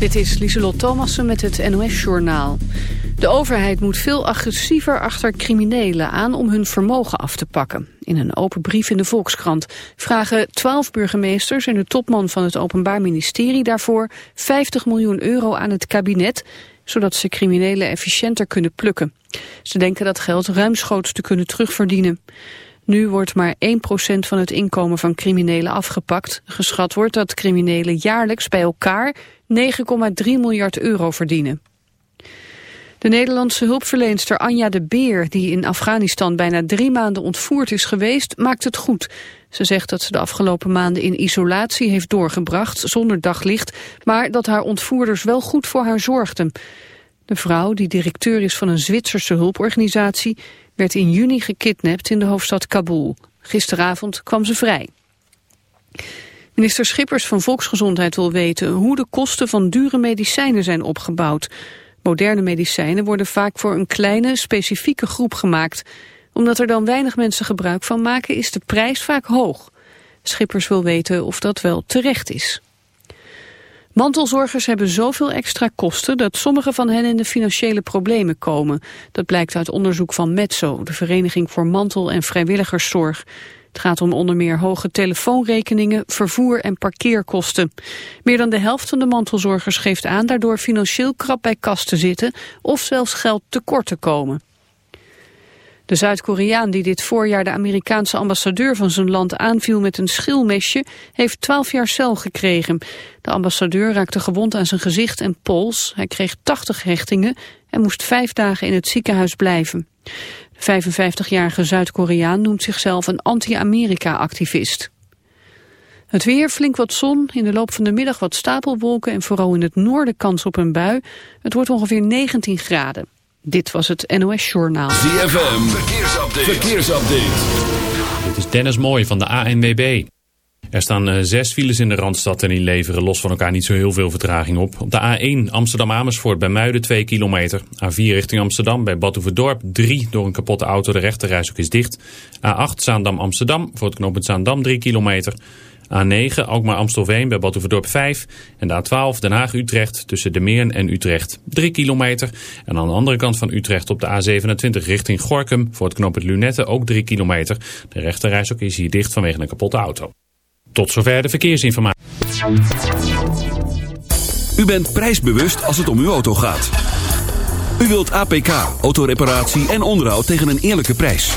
Dit is Lieselot Thomassen met het NOS-journaal. De overheid moet veel agressiever achter criminelen aan om hun vermogen af te pakken. In een open brief in de Volkskrant vragen twaalf burgemeesters en de topman van het Openbaar Ministerie daarvoor 50 miljoen euro aan het kabinet, zodat ze criminelen efficiënter kunnen plukken. Ze denken dat geld ruimschoots te kunnen terugverdienen. Nu wordt maar 1% van het inkomen van criminelen afgepakt. Geschat wordt dat criminelen jaarlijks bij elkaar 9,3 miljard euro verdienen. De Nederlandse hulpverleenster Anja de Beer, die in Afghanistan bijna drie maanden ontvoerd is geweest, maakt het goed. Ze zegt dat ze de afgelopen maanden in isolatie heeft doorgebracht, zonder daglicht, maar dat haar ontvoerders wel goed voor haar zorgden. De vrouw, die directeur is van een Zwitserse hulporganisatie, werd in juni gekidnapt in de hoofdstad Kabul. Gisteravond kwam ze vrij. Minister Schippers van Volksgezondheid wil weten hoe de kosten van dure medicijnen zijn opgebouwd. Moderne medicijnen worden vaak voor een kleine, specifieke groep gemaakt. Omdat er dan weinig mensen gebruik van maken is de prijs vaak hoog. Schippers wil weten of dat wel terecht is. Mantelzorgers hebben zoveel extra kosten dat sommige van hen in de financiële problemen komen. Dat blijkt uit onderzoek van Metso, de Vereniging voor Mantel- en Vrijwilligerszorg. Het gaat om onder meer hoge telefoonrekeningen, vervoer en parkeerkosten. Meer dan de helft van de mantelzorgers geeft aan daardoor financieel krap bij kast te zitten of zelfs geld tekort te komen. De Zuid-Koreaan die dit voorjaar de Amerikaanse ambassadeur van zijn land aanviel met een schilmesje, heeft 12 jaar cel gekregen. De ambassadeur raakte gewond aan zijn gezicht en pols. Hij kreeg 80 hechtingen en moest vijf dagen in het ziekenhuis blijven. De 55-jarige Zuid-Koreaan noemt zichzelf een anti-Amerika-activist. Het weer, flink wat zon, in de loop van de middag wat stapelwolken en vooral in het noorden kans op een bui. Het wordt ongeveer 19 graden. Dit was het NOS Journaal. ZFM, verkeersupdate. verkeersupdate. Dit is Dennis Mooij van de ANWB. Er staan uh, zes files in de Randstad en die leveren los van elkaar niet zo heel veel vertraging op. Op de A1 Amsterdam-Amersfoort bij Muiden 2 kilometer. A4 richting Amsterdam bij Badhoevedorp 3 door een kapotte auto. De rechterreis ook is dicht. A8 Zaandam-Amsterdam voor het knooppunt Zaandam 3 kilometer. A9 Alkmaar-Amstelveen bij Badhoevedorp 5. En de A12 Den Haag-Utrecht tussen de Meern en Utrecht 3 kilometer. En aan de andere kant van Utrecht op de A27 richting Gorkum voor het knooppunt Lunette ook 3 kilometer. De rechterreis ook is hier dicht vanwege een kapotte auto. Tot zover de verkeersinformatie. U bent prijsbewust als het om uw auto gaat. U wilt APK, autoreparatie en onderhoud tegen een eerlijke prijs.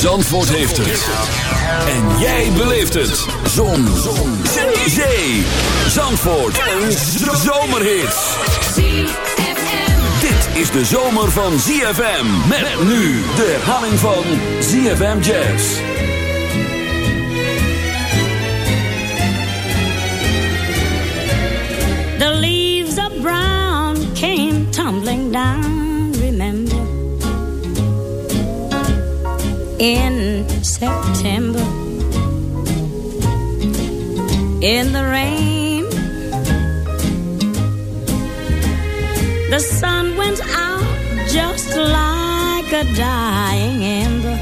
Zandvoort heeft het. En jij beleeft het. Zon. Zon. Zee. Zandvoort. Een zomerhit. Dit is de zomer van ZFM. Met nu de herhaling van ZFM Jazz. The leaves of brown came tumbling down, in September. In the rain the sun went out just like a dying ember.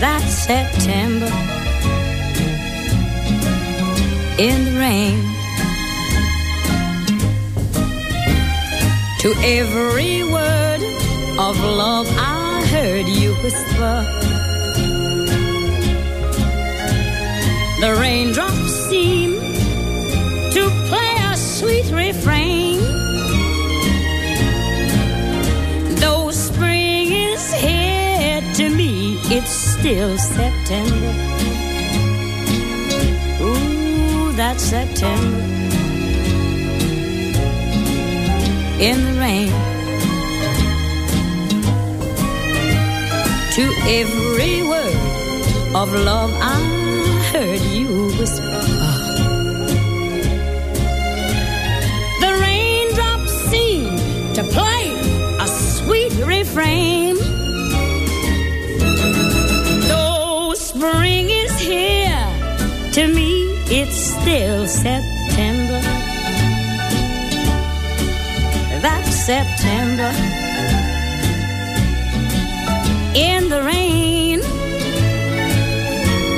That September in the rain. To every word of love I heard you whisper. The raindrops seem to play a sweet refrain. Though spring is here to me, it's still September. Ooh, that's September. In the rain. To every word of love I heard you whisper. The raindrops seem to play a sweet refrain. Though spring is here, to me it's still September. That's September. In the rain.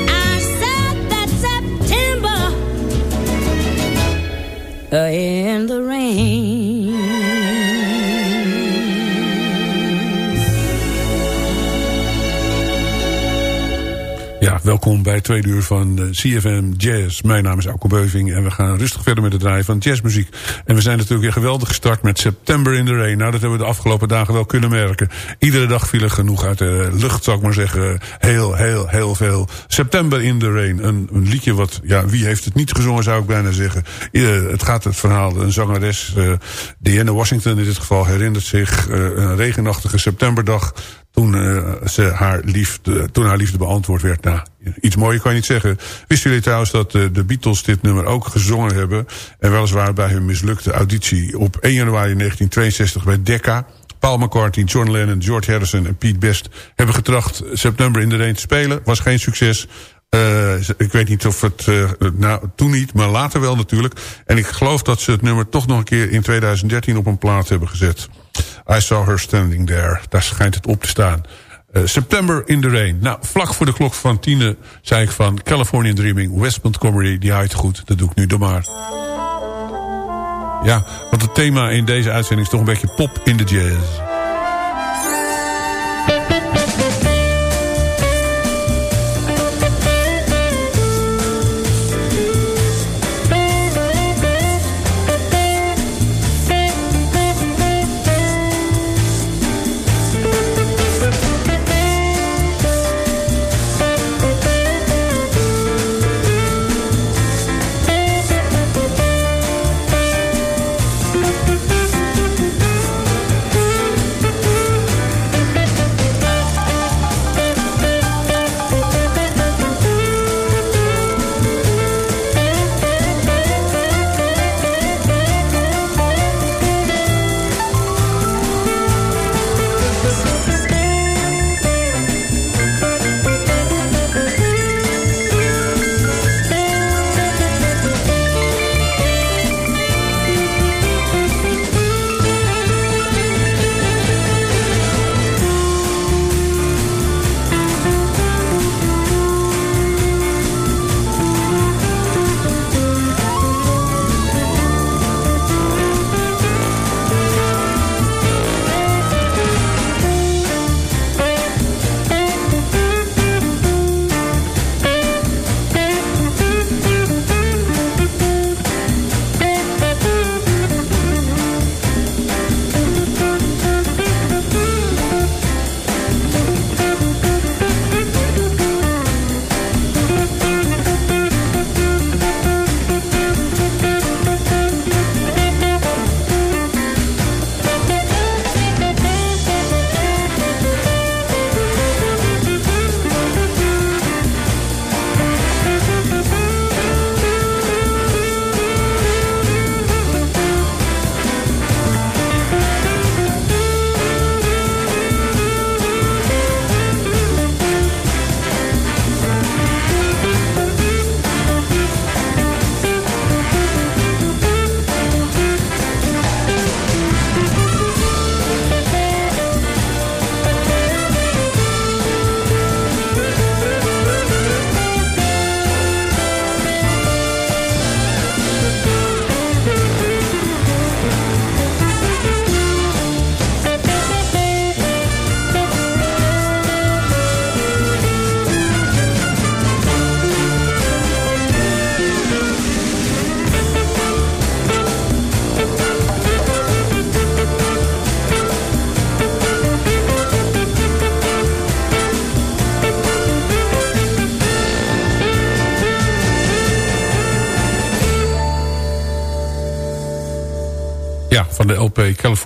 I said that September. Uh, in welkom bij het tweede uur van eh, CFM Jazz. Mijn naam is Alko Beuving en we gaan rustig verder met het draaien van jazzmuziek. En we zijn natuurlijk weer geweldig gestart met September in the Rain. Nou, dat hebben we de afgelopen dagen wel kunnen merken. Iedere dag viel er genoeg uit de lucht, zou ik maar zeggen. Heel, heel, heel veel. September in the Rain, een, een liedje wat, ja, wie heeft het niet gezongen, zou ik bijna zeggen. Uh, het gaat het verhaal, een zangeres, uh, Diana Washington in dit geval, herinnert zich een regenachtige septemberdag toen, uh, ze haar liefde, toen haar liefde beantwoord werd. Nou, iets mooier kan je niet zeggen. Wisten jullie trouwens dat uh, de Beatles dit nummer ook gezongen hebben? En weliswaar bij hun mislukte auditie op 1 januari 1962 bij Decca. Paul McCartney, John Lennon, George Harrison en Pete Best... hebben getracht September in de Rain te spelen. Was geen succes. Uh, ik weet niet of het, uh, nou, toen niet, maar later wel natuurlijk. En ik geloof dat ze het nummer toch nog een keer in 2013 op een plaat hebben gezet. I saw her standing there. Daar schijnt het op te staan. Uh, September in the Rain. Nou, vlak voor de klok van tienen zei ik van Californian Dreaming, West Montgomery, die haait goed. Dat doe ik nu door maar. Ja, want het thema in deze uitzending is toch een beetje pop in de jazz.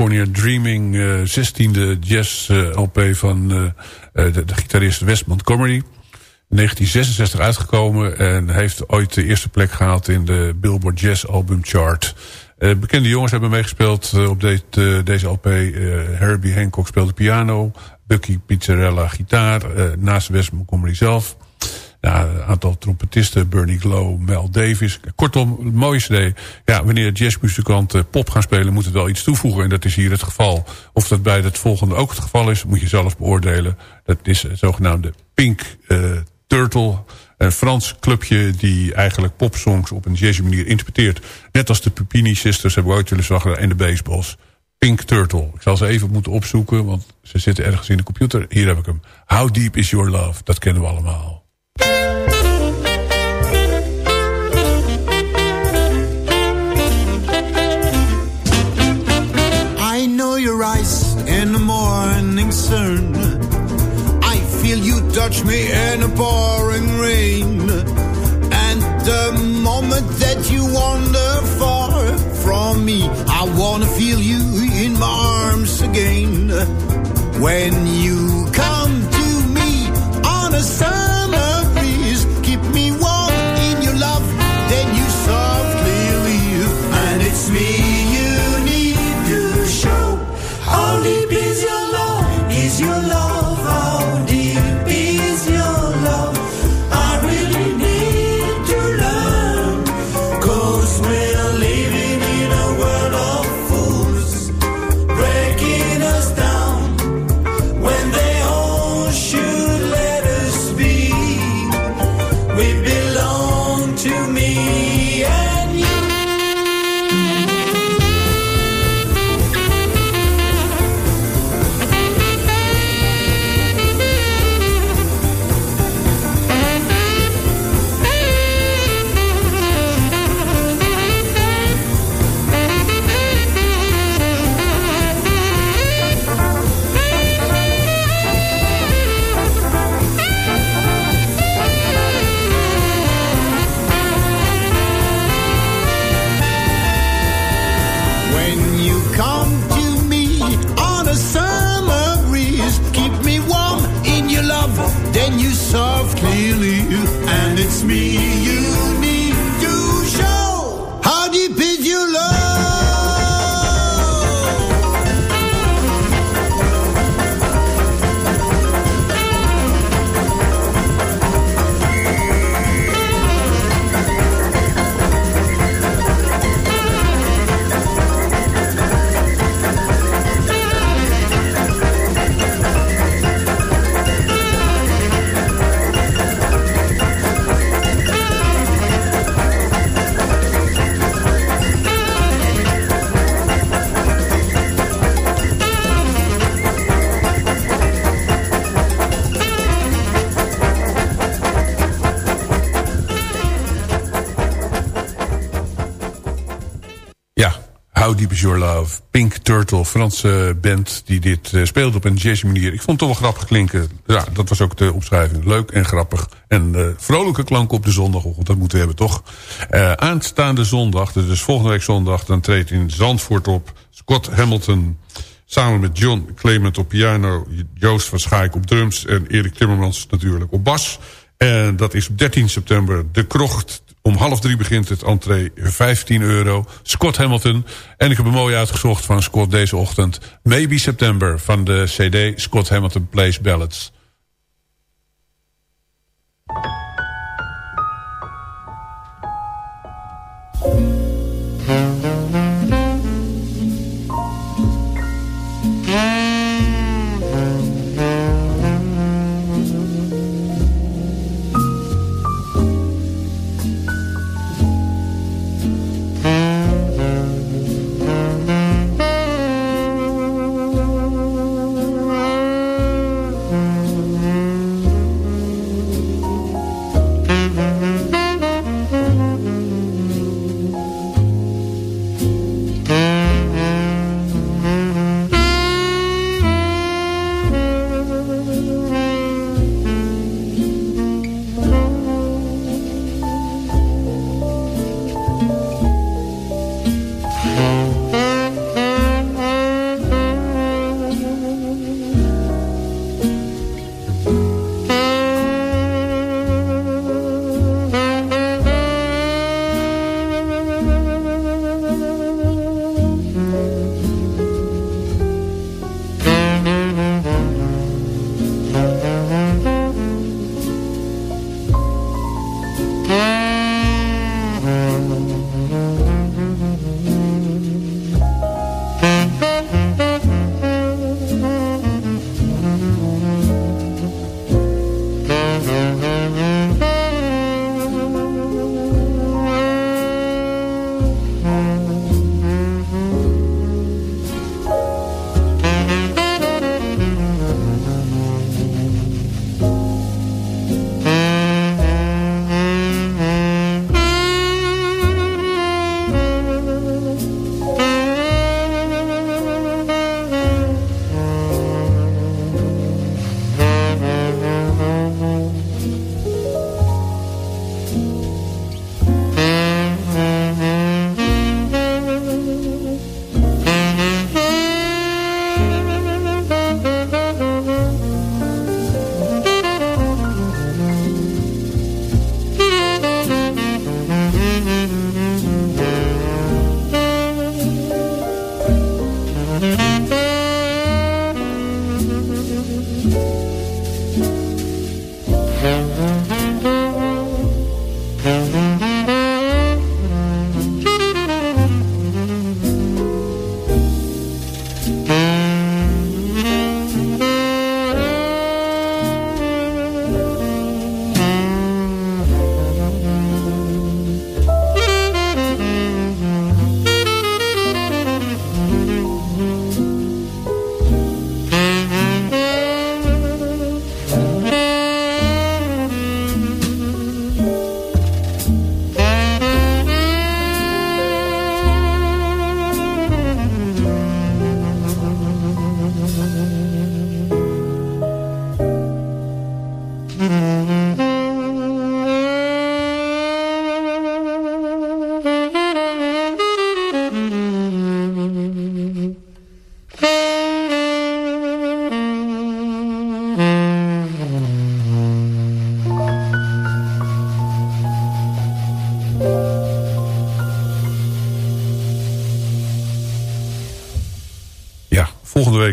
California Dreaming, 16e jazz LP van de, de, gitarist Wes Montgomery. 1966 uitgekomen en heeft ooit de eerste plek gehaald in de Billboard Jazz Album Chart. bekende jongens hebben meegespeeld op de, deze LP. Herbie Hancock speelde piano, Bucky Pizzarella gitaar, naast Wes Montgomery zelf. Ja, een aantal trompetisten, Bernie Glow, Mel Davis. Kortom, het mooie cd. Ja, wanneer jazzmuzikanten pop gaan spelen, moet het wel iets toevoegen. En dat is hier het geval. Of dat bij het volgende ook het geval is, moet je zelf beoordelen. Dat is het zogenaamde Pink uh, Turtle. Een Frans clubje die eigenlijk popsongs op een jazzy manier interpreteert. Net als de Pupini Sisters hebben we ooit willen zeggen en de Baseballs. Pink Turtle. Ik zal ze even moeten opzoeken, want ze zitten ergens in de computer. Hier heb ik hem. How Deep Is Your Love? Dat kennen we allemaal. Sun. I feel you touch me in a pouring rain. And the moment that you wander far from me, I wanna feel you in my arms again. When you come to me on a summer breeze, keep me warm Your Love. Pink Turtle, Franse band die dit uh, speelt op een jazzy manier. Ik vond het toch wel grappig klinken. Ja, dat was ook de omschrijving. Leuk en grappig. En uh, vrolijke klank op de zondagochtend, dat moeten we hebben toch. Uh, aanstaande zondag, dus volgende week zondag... dan treedt in Zandvoort op Scott Hamilton... samen met John Clement op piano... Joost van Schaik op drums... en Erik Timmermans natuurlijk op bas... En dat is op 13 september de krocht om half drie begint het entree 15 euro. Scott Hamilton. En ik heb hem mooi uitgezocht van Scott deze ochtend. Maybe September van de cd Scott Hamilton Plays Ballads.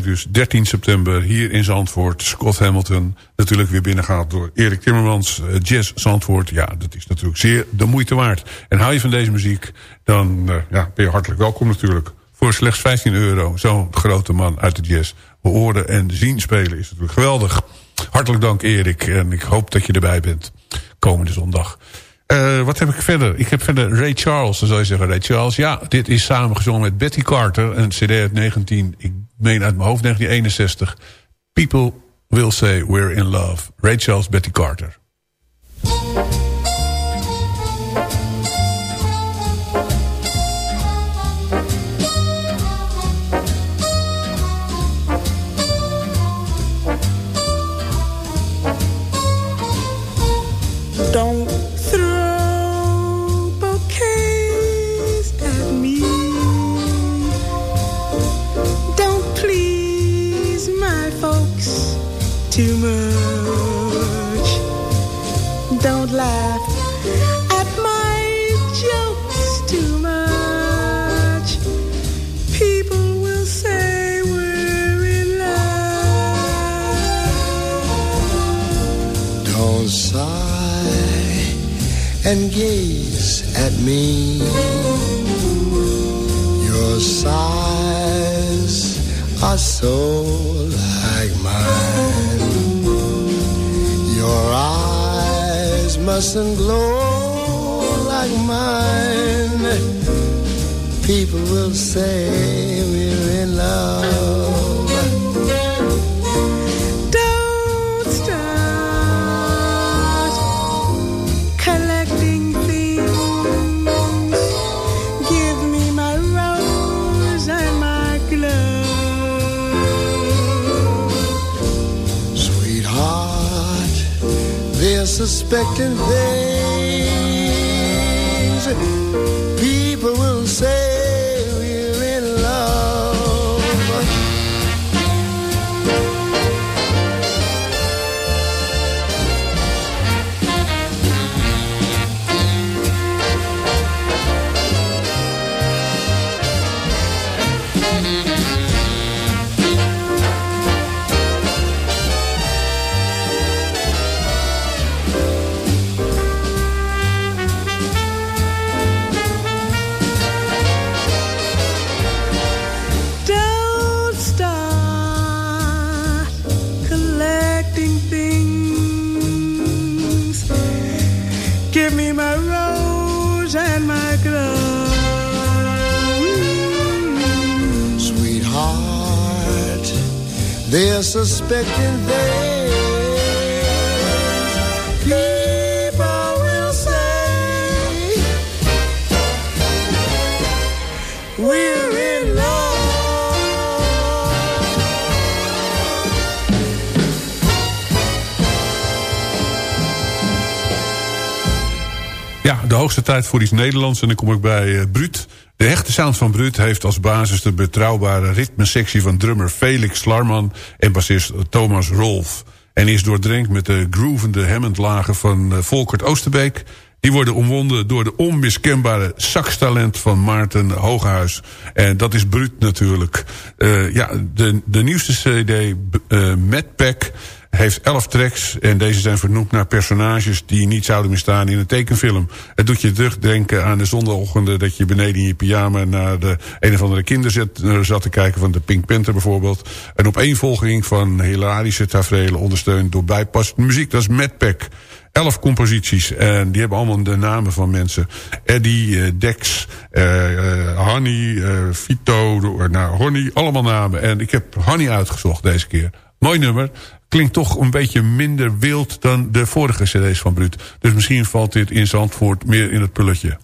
Dus 13 september hier in Zandvoort. Scott Hamilton natuurlijk weer binnengaat door Erik Timmermans. Uh, Jazz Zandvoort, ja, dat is natuurlijk zeer de moeite waard. En hou je van deze muziek, dan uh, ja, ben je hartelijk welkom natuurlijk. Voor slechts 15 euro, zo'n grote man uit de jazz. Behoren en zien spelen is natuurlijk geweldig. Hartelijk dank Erik en ik hoop dat je erbij bent komende zondag. Uh, wat heb ik verder? Ik heb verder Ray Charles, dan zou je zeggen Ray Charles. Ja, dit is samengezongen met Betty Carter. Een cd uit 19, ik meen uit mijn hoofd 1961. People will say we're in love. Ray Charles, Betty Carter. Suspecting things. People will say we're in love. Ja, de hoogste tijd voor iets Nederlands. En dan kom ik bij eh, Bruut. De hechte sound van Bruut heeft als basis de betrouwbare ritmesectie van drummer Felix Slarman en bassist Thomas Rolf. En is doordrenkt met de groovende Hammondlagen van eh, Volkert Oosterbeek. Die worden omwonden door de onmiskenbare saxtalent van Maarten Hogehuis. En dat is Bruut natuurlijk. Uh, ja, de, de nieuwste cd, uh, Mad Pack heeft elf tracks en deze zijn vernoemd naar personages die niet zouden meer staan in een tekenfilm. Het doet je terugdenken aan de zondagochtenden dat je beneden in je pyjama naar de een of andere kinderzet zat te kijken van de Pink Panther bijvoorbeeld. Een opeenvolging van hilarische tafereelen ondersteund door bijpassende muziek. Dat is Mad Pack. Elf composities en die hebben allemaal de namen van mensen. Eddie, uh, Dex, uh, uh, Honey, Vito, nou, Honey, allemaal namen. En ik heb Honey uitgezocht deze keer. Mooi nummer klinkt toch een beetje minder wild dan de vorige cd's van Bruut. Dus misschien valt dit in Zandvoort meer in het pulletje.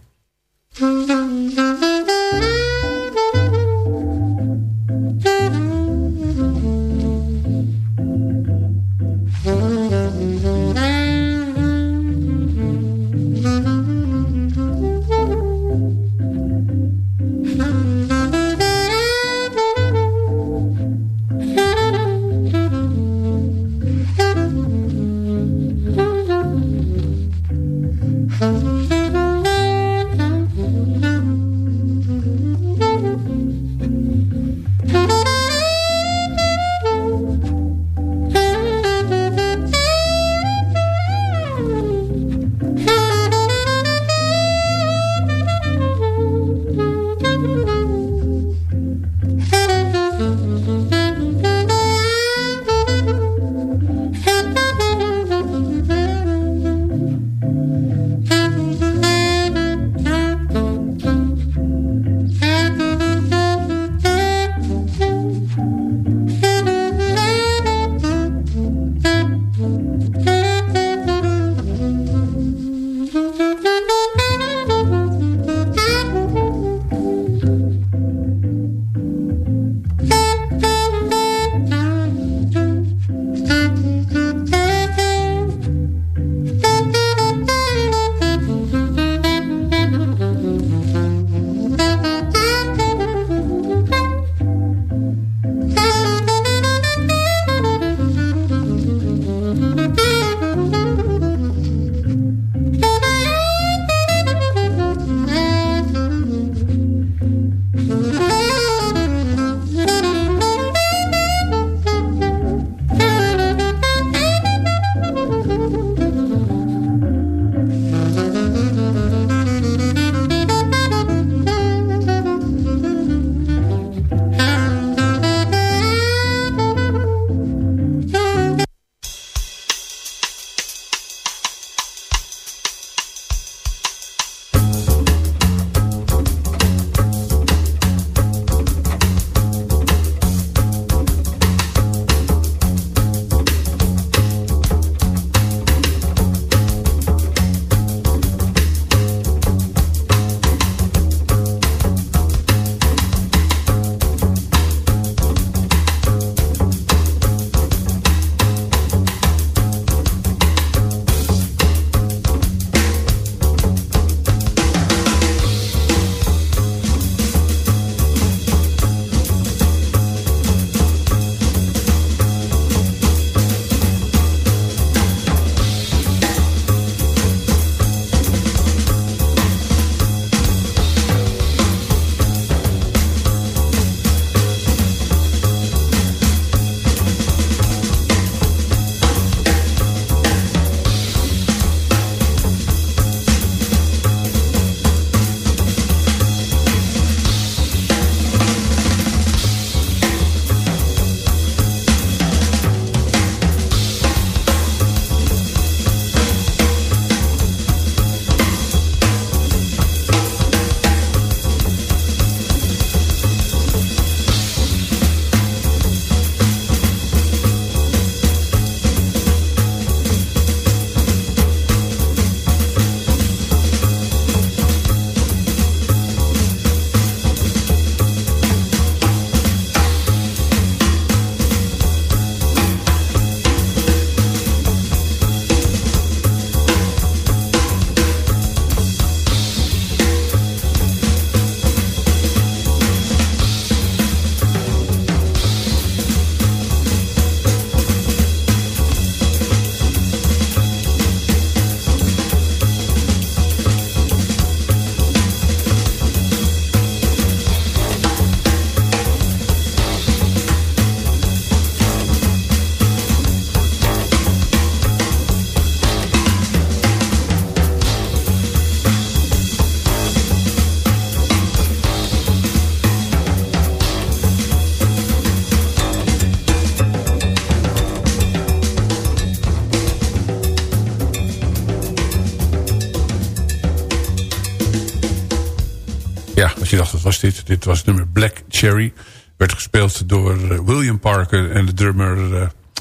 Dit was het nummer Black Cherry. Werd gespeeld door eh, William Parker en de drummer...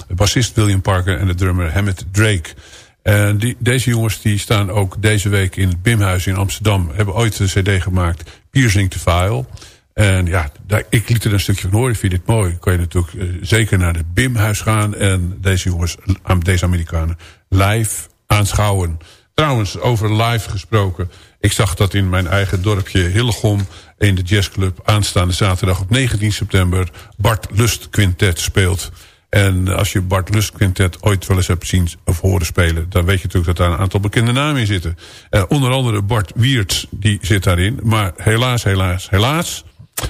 De bassist William Parker en de drummer Hammett Drake. En die, deze jongens die staan ook deze week in het Bimhuis in Amsterdam. Hebben ooit een cd gemaakt, Piercing the File. En ja, daar, ik liet er een stukje van horen. Ik vind dit mooi. Kan je natuurlijk zeker naar het Bimhuis gaan. En deze jongens, deze Amerikanen, live aanschouwen. Trouwens, over live gesproken. Ik zag dat in mijn eigen dorpje Hillegom... in de jazzclub aanstaande zaterdag op 19 september... Bart Lust Quintet speelt. En als je Bart Lust Quintet ooit wel eens hebt zien of horen spelen... dan weet je natuurlijk dat daar een aantal bekende namen in zitten. Uh, onder andere Bart Wiertz, die zit daarin. Maar helaas, helaas, helaas...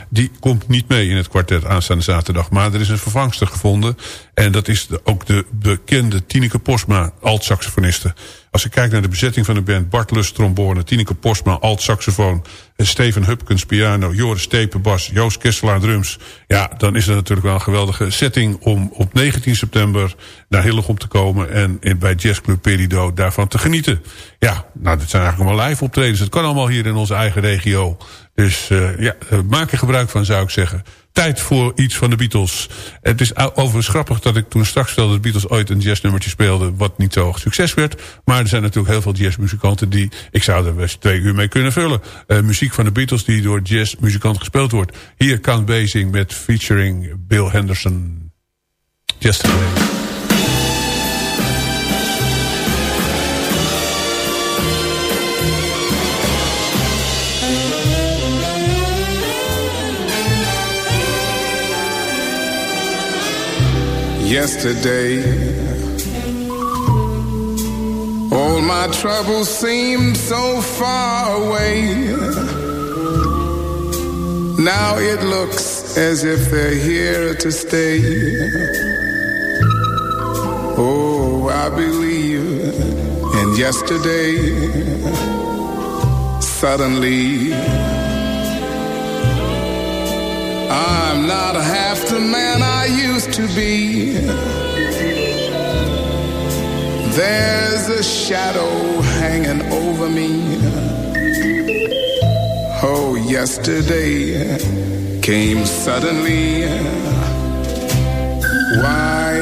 Die komt niet mee in het kwartet aanstaande zaterdag. Maar er is een vervangster gevonden. En dat is ook de bekende Tineke Posma, alt-saxofoniste. Als ik kijk naar de bezetting van de band... Bart Lust, trombone, Tineke Posma, alt-saxofoon... Steven Hupkens, piano, Joris Stepen, bas... Joost Kesselaar, drums. Ja, dan is het natuurlijk wel een geweldige setting... om op 19 september naar Hillegom te komen... en bij Jazzclub Perido daarvan te genieten. Ja, nou, dit zijn eigenlijk allemaal live optredens. Het kan allemaal hier in onze eigen regio. Dus uh, ja, maak er gebruik van, zou ik zeggen tijd voor iets van de Beatles. Het is overigens grappig dat ik toen straks stelde... dat de Beatles ooit een jazznummertje speelden... wat niet zo succes werd. Maar er zijn natuurlijk heel veel jazzmuzikanten... die, ik zou er best twee uur mee kunnen vullen. Uh, muziek van de Beatles die door jazzmuzikanten gespeeld wordt. Hier Count Basie met featuring Bill Henderson. Yesterday. Yesterday. All my troubles seemed so far away. Now it looks as if they're here to stay. Oh, I believe in yesterday. Suddenly, I'm not half the man I used to be. There's a shadow hanging over me. Oh, yesterday came suddenly. Why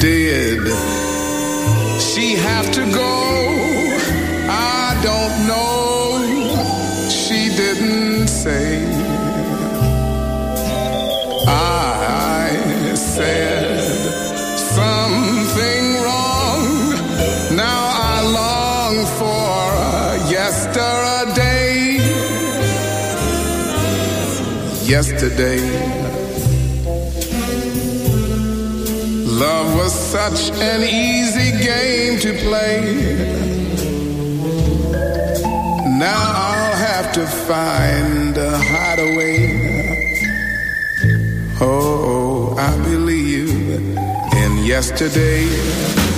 did she have to go? I don't know. Said something wrong. Now I long for yesterday. Yesterday. Love was such an easy game to play. Now I'll have to find a hideaway. Oh, I believe in yesterday.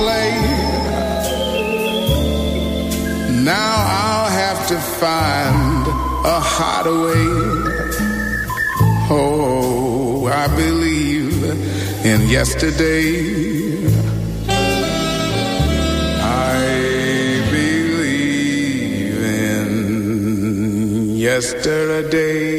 Play. Now I'll have to find a hideaway. Oh, I believe in yesterday. I believe in yesterday.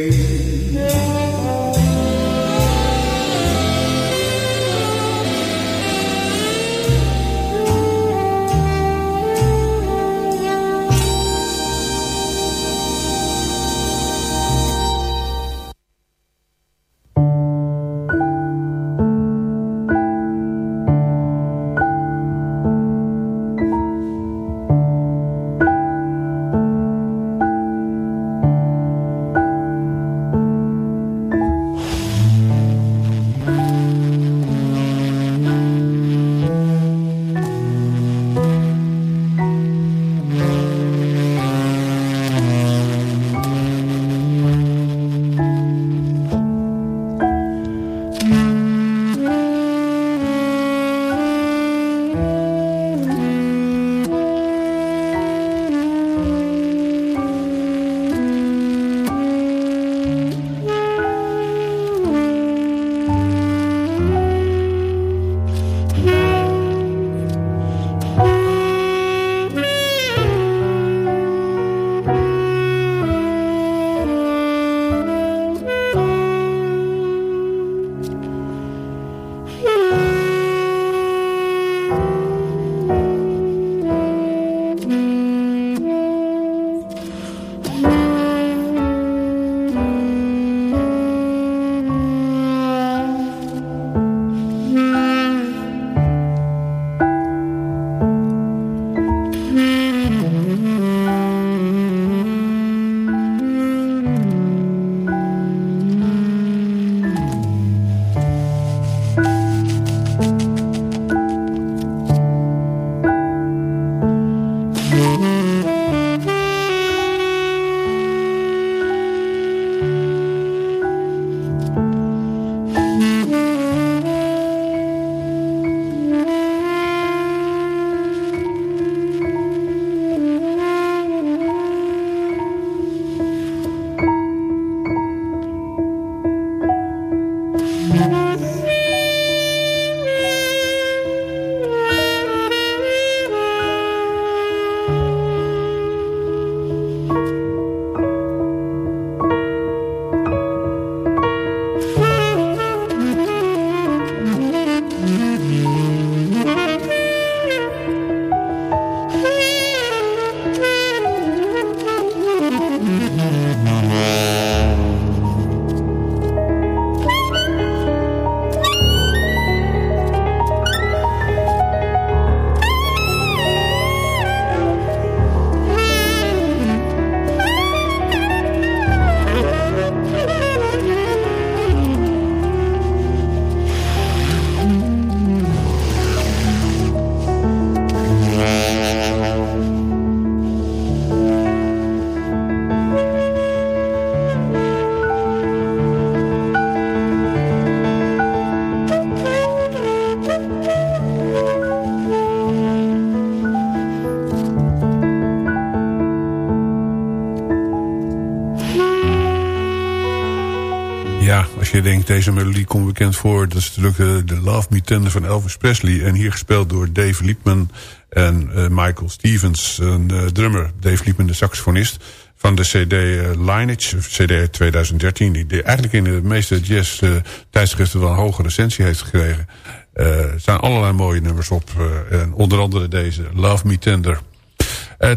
Denkt, deze melodie komt bekend voor... dat is natuurlijk de Love Me Tender van Elvis Presley. En hier gespeeld door Dave Liebman en Michael Stevens, een drummer. Dave Liebman, de saxofonist van de CD Lineage, CD 2013... die eigenlijk in de meeste jazz tijdschriften wel een hoge recensie heeft gekregen. er staan allerlei mooie nummers op. en onder andere deze, Love Me Tender...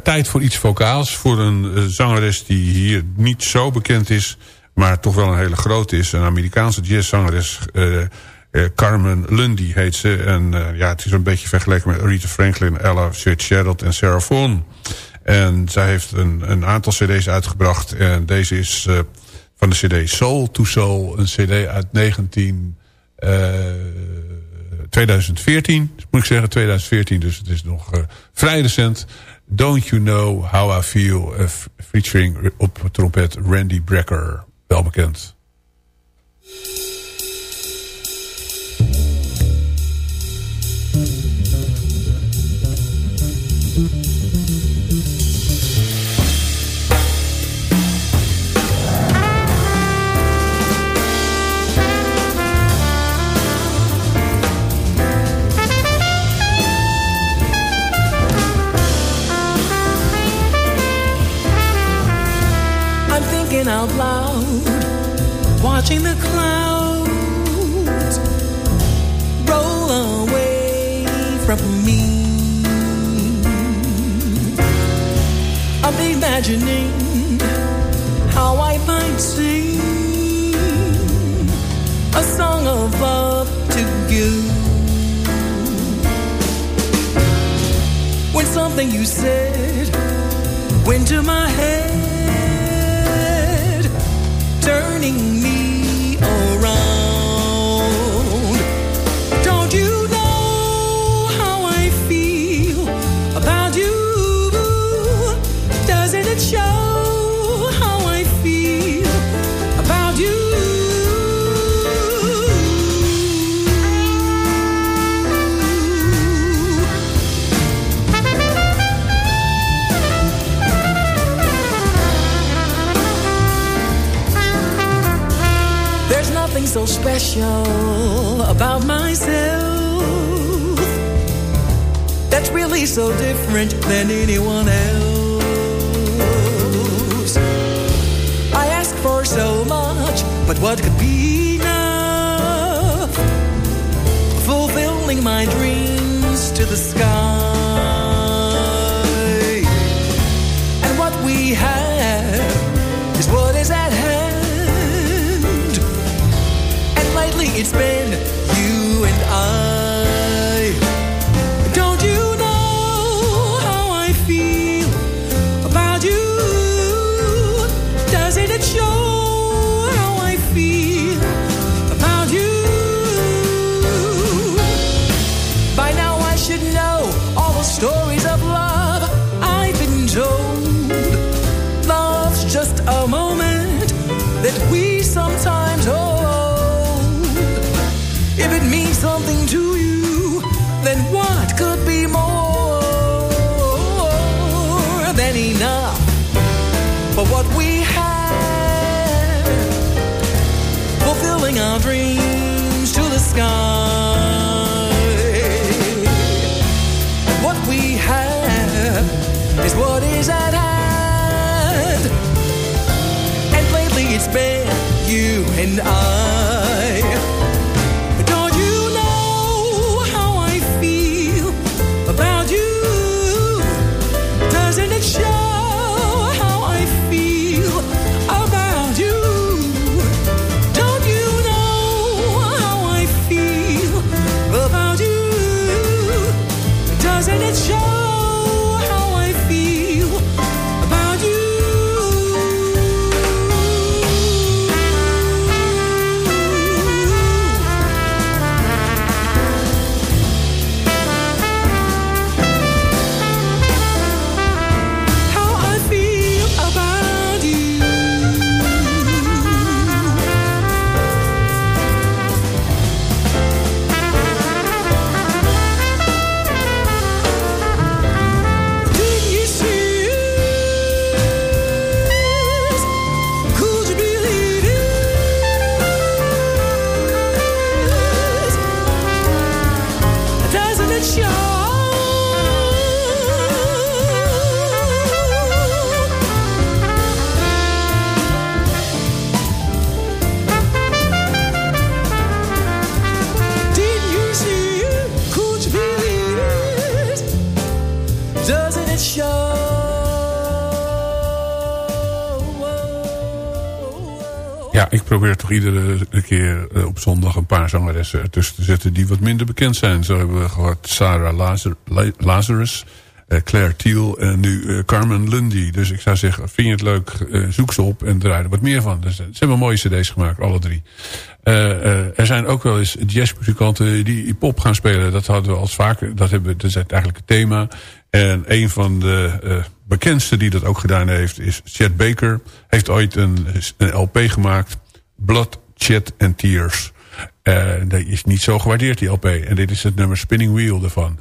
Tijd voor iets vocaals. Voor een zangeres die hier niet zo bekend is. Maar toch wel een hele grote is. Een Amerikaanse jazzzangeres. Uh, Carmen Lundy heet ze. En ja, het is een beetje vergeleken met Rita Franklin, Ella Fitzgerald en Sarah Vaughan. En zij heeft een, een aantal cd's uitgebracht. En deze is van de cd Soul to Soul. Een cd uit 19... 2014, moet ik zeggen, 2014, dus het is nog uh, vrij recent. Don't You Know How I Feel, uh, featuring op trompet Randy Brecker, wel bekend. Watching the clouds roll away from me. I'm imagining how I might sing a song of love to you. When something you said went to my head turning Nothing so special about myself that's really so different than anyone else. I ask for so much, but what could be enough? Fulfilling my dreams to the sky. It's been our dreams to the sky. What we have is what is at hand. And lately it's been you and I. toch iedere keer eh, op zondag een paar zangeressen ertussen te zetten... die wat minder bekend zijn. Zo hebben we gehad Sarah Lazarus, uh, Claire Thiel en nu uh, Carmen Lundy. Dus ik zou zeggen, vind je het leuk, zoek ze op en draai er wat meer van. Dus, ze hebben mooie cd's gemaakt, alle drie. er zijn ook wel eens jazzmuzikanten die pop gaan spelen. Dat hadden we al vaker, dat, hebben, dat is eigenlijk het thema. En een van de bekendste die dat ook gedaan heeft is Chet Baker. Heeft ooit een, een LP gemaakt. Blood, Chet and Tears. Uh, dat is niet zo gewaardeerd, die LP. En dit is het nummer Spinning Wheel ervan.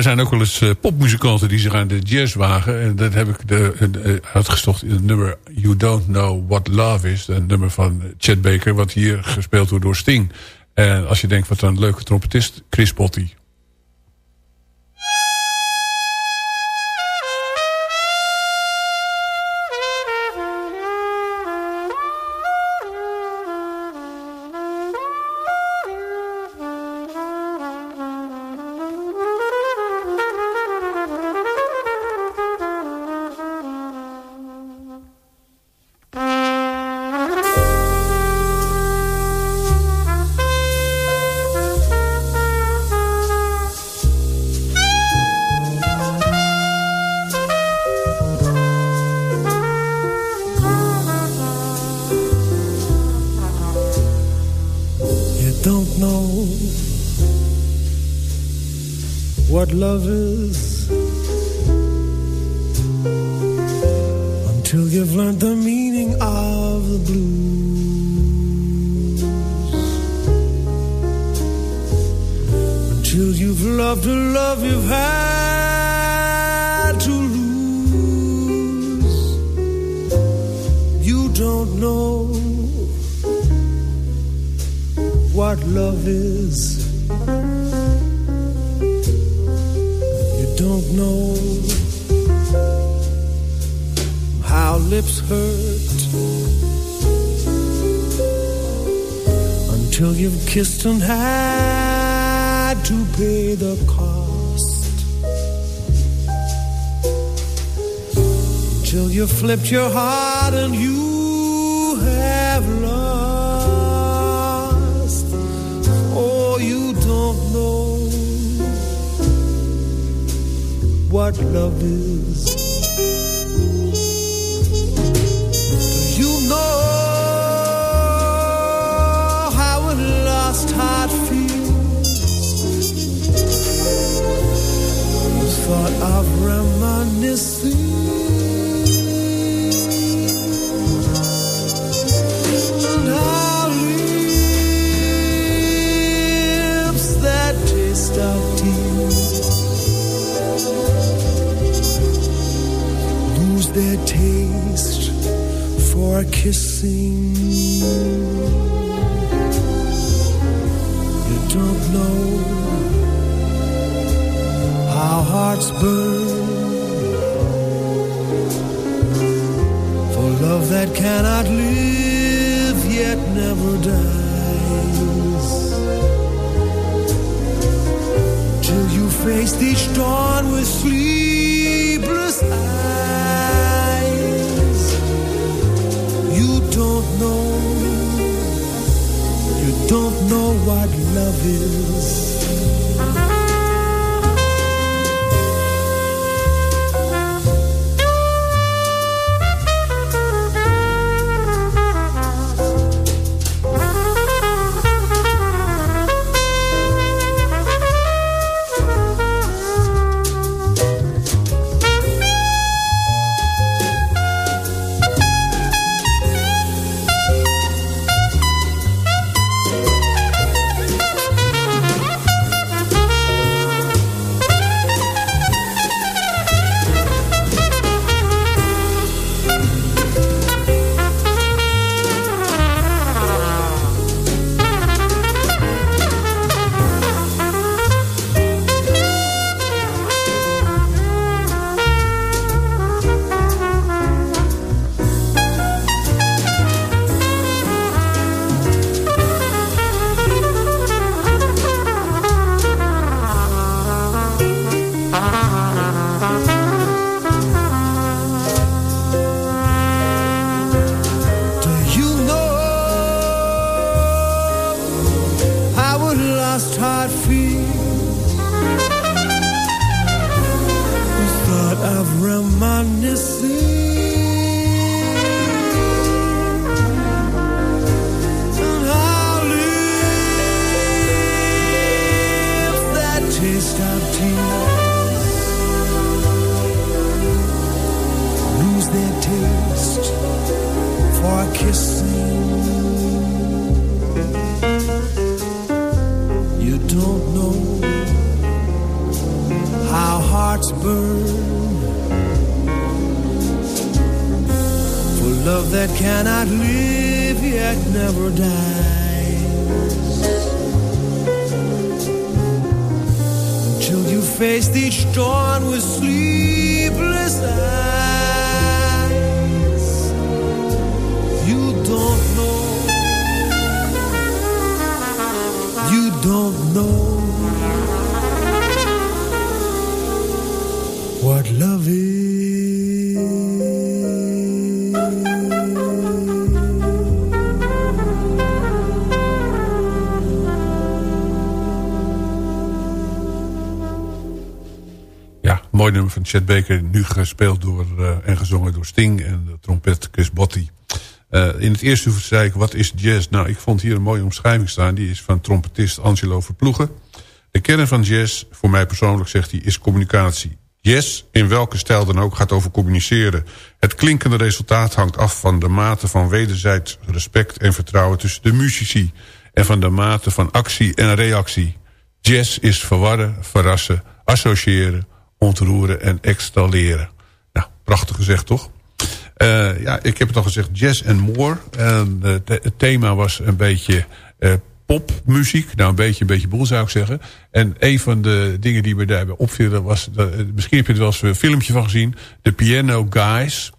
Er zijn ook wel eens uh, popmuzikanten die zich aan de jazz wagen. En dat heb ik de, uh, uitgestocht in het nummer You Don't Know What Love Is. Een nummer van Chet Baker, wat hier gespeeld wordt door Sting. En als je denkt, wat een leuke trompetist, Chris Botti. Your heart and you have lost. Oh, you don't know what love is. Do you know how a lost heart feels? Thought of reminiscing sings. You don't know how hearts burn. Chet Baker. Nu gespeeld door, eh, en gezongen door Sting en de trompet Chris Botti. Eh, in het eerste zei ik, wat is jazz? Nou, ik vond hier een mooie omschrijving staan. Die is van trompetist Angelo Verploegen. De kern van jazz, voor mij persoonlijk zegt hij, is communicatie. Jazz, in welke stijl dan ook, gaat over communiceren. Het klinkende resultaat hangt af van de mate van wederzijds respect en vertrouwen tussen de muzici. En van de mate van actie en reactie. Jazz is verwarren, verrassen, associëren, ontroeren en extalleren. Nou, prachtig gezegd toch? Eh, ja, ik heb het al gezegd, jazz and more. En, eh, het thema was een beetje eh, popmuziek. Nou, een beetje, een beetje boel zou ik zeggen. En een van de dingen die me daarbij opvielen was... misschien heb je er wel eens een filmpje van gezien. De Piano Guys.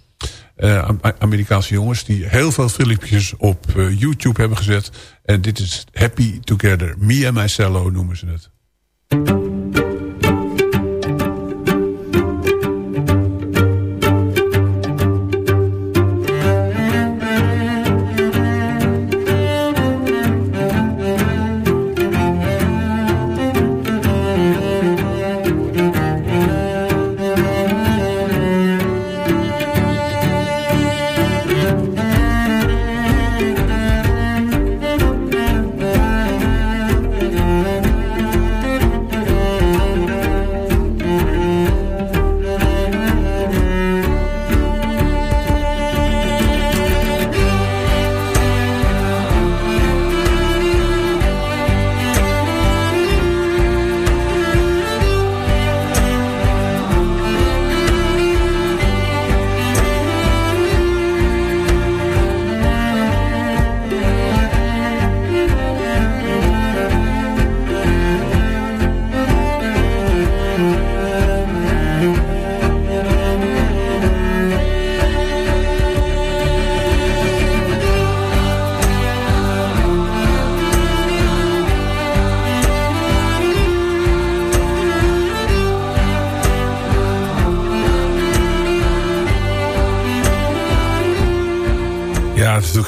Am- Amerikaanse jongens die heel veel filmpjes op YouTube hebben gezet. En dit is Happy Together. Me and my cello noemen ze het.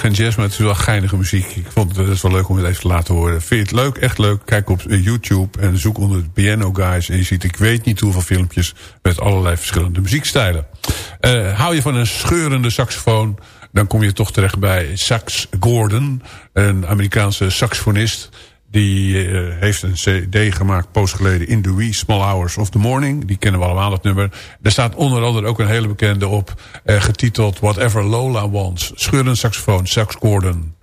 Geen jazz, maar het is wel geinige muziek. Ik vond het, het is wel leuk om het even te laten horen. Vind je het leuk? Echt leuk? Kijk op eh, YouTube en zoek onder de Piano Guys. En je ziet, ik weet niet hoeveel filmpjes met allerlei verschillende muziekstijlen. Uh, hou je van een scheurende saxofoon... dan kom je toch terecht bij Sax Gordon, een Amerikaanse saxofonist... Die uh, heeft een cd gemaakt post geleden in the wee small hours of the morning. Die kennen we allemaal, het nummer. Er staat onder andere ook een hele bekende op. Uh, getiteld Whatever Lola Wants. Scheurende saxofoon, Sax Gordon.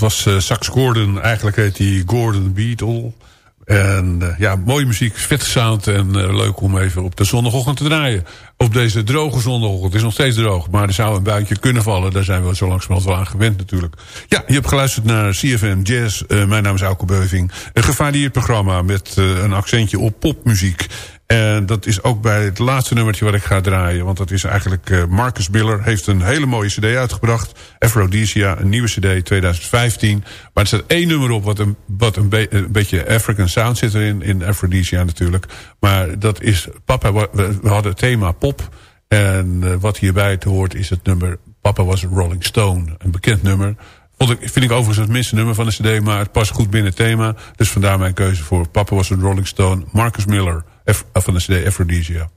Dat was uh, Sax Gordon. Eigenlijk heet hij Gordon Beatle. En uh, ja, mooie muziek, vette sound en uh, leuk om even op de zondagochtend te draaien. Op deze droge zondagochtend. Het is nog steeds droog, maar er zou een buitje kunnen vallen. Daar zijn we zo langzamerhand wel aan gewend natuurlijk. Ja, je hebt geluisterd naar CFM Jazz. Uh, mijn naam is Auke Beuving. Een gevarieerd programma met een accentje op popmuziek. En dat is ook bij het laatste nummertje wat ik ga draaien. Want dat is eigenlijk uh, Marcus Biller. Heeft een hele mooie cd uitgebracht. Aphrodisia, een nieuwe cd 2015. Maar er staat één nummer op wat een, wat een, be een beetje African sound zit erin. In Aphrodisia natuurlijk. Maar dat is... Papa, we, hadden het thema pop. En uh, wat hierbij te hoort is het nummer... Papa was a Rolling Stone. Een bekend nummer. Vond ik, vind ik overigens het minste nummer van de cd. Maar het past goed binnen het thema. Dus vandaar mijn keuze voor Papa was a Rolling Stone. Marcus Miller van de cd Aphrodisia.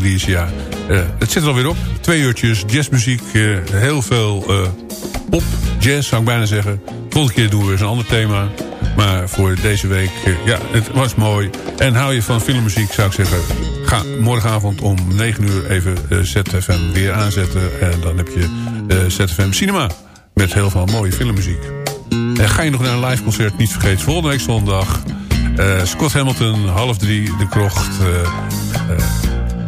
Uh, het zit er alweer op. Twee uurtjes jazzmuziek. Uh, heel veel uh, pop, jazz zou ik bijna zeggen. Volgende keer doen we eens een ander thema. Maar voor deze week, ja, het was mooi. En hou je van filmmuziek, zou ik zeggen... ga morgenavond om 9 uur even ZFM weer aanzetten. En dan heb je ZFM Cinema. Met heel veel mooie filmmuziek. En ga je nog naar een live concert, niet vergeten. Volgende week zondag... Uh, Scott Hamilton, half drie, de krocht.